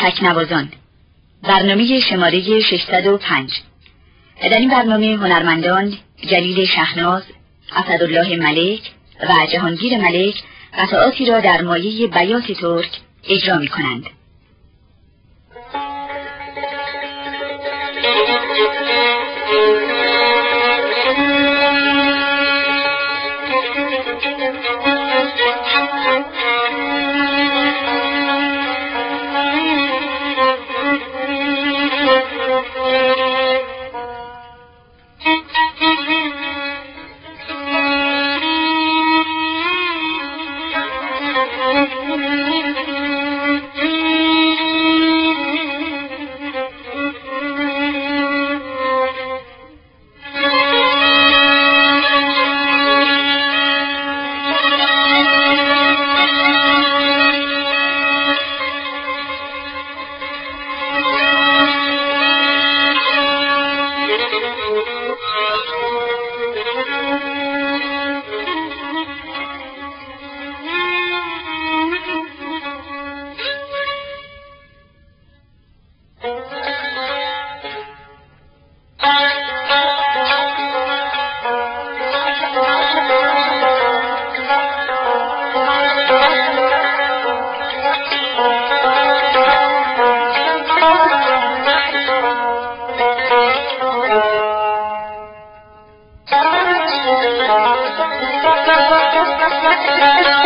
تکنوازان برنامه شماره 605 در این برنامه هنرمندان جلیل شهناز اسدالله ملک و جهانگیر ملک قطعاتی را در مایه بیات ترک اجرا می کنند. Gracias.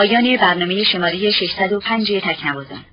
پایان برنامه شماره 605 تکنوازان.